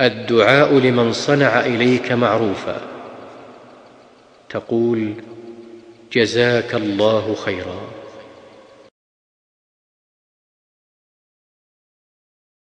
الدعاء لمن صنع إليك معروفا. تقول جزاك الله خيرا.